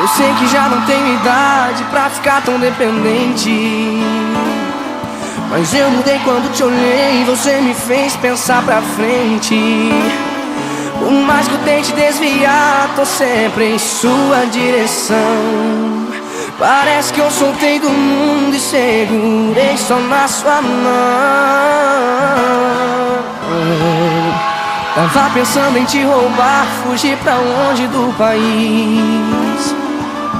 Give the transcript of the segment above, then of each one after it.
Eu sei que já não tenho idade pra ficar tão dependente. Mas eu mudei quando te olhei e você me fez pensar pra frente. Por mais que eu tente desviar, tô sempre em sua direção. Parece que eu soltei do mundo e segurei só na sua mão. Tava pensando em te roubar, fugir pra longe do país.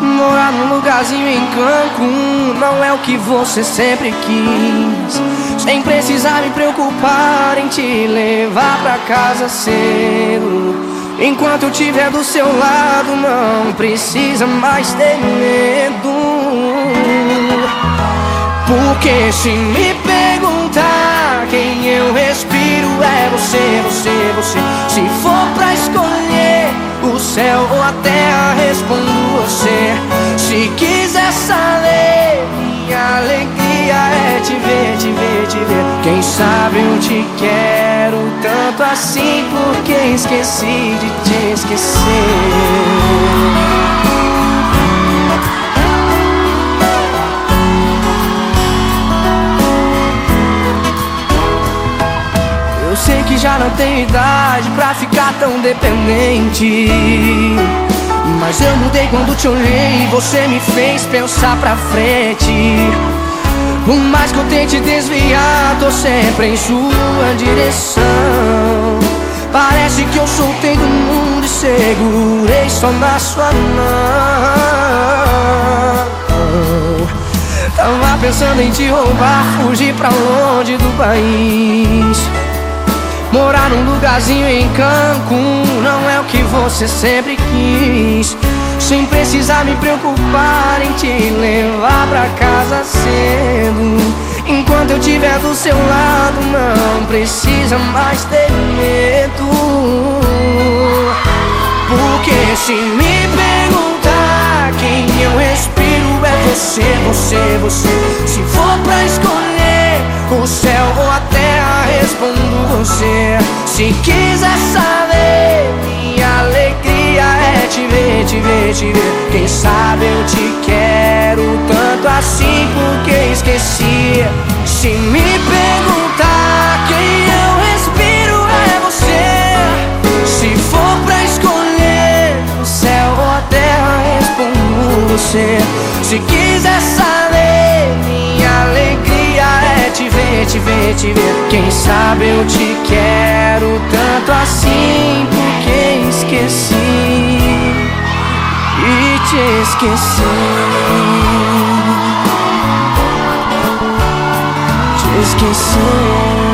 Morar num lugarzinho em Cancún não é o que você sempre quis. Sem precisar me preocupar em te levar pra casa cedo. Enquanto eu estiver do seu lado, não precisa mais ter medo. Porque se me perguntar quem eu respiro é você, você, você. Se quiser saber, minha alegria é te ver, te ver, te ver. Quem sabe eu te quero tanto assim, porque esqueci de te esquecer. Eu sei que já não tenho idade pra ficar tão dependente. Mas eu mudei quando te olhei e você me fez pensar pra frente. Por mais que eu tente desviar, tô sempre em sua direção. Parece que eu soltei do mundo e segurei só na sua mão. Tava pensando em te roubar, fugir pra longe do país. Morar num lugarzinho em Cancún não é o que você sempre quis. Sem precisar me preocupar em te levar pra casa cedo. Enquanto eu estiver do seu lado, não precisa mais ter medo. Porque se me perguntar quem eu respiro é você, você, você. Se for pra escolher o céu ou a terra, respondo você. Se quiser saber, minha alegria é te ver, te ver, te ver. Quem sabe eu te quero tanto assim, porque esqueci. Se me perguntar quem eu respiro é você. Se for pra escolher o céu ou a terra, respondo você. Se quiser saber, te ver. Quem sabe eu te quero tanto assim, porque esqueci e te esqueci. Te esqueci.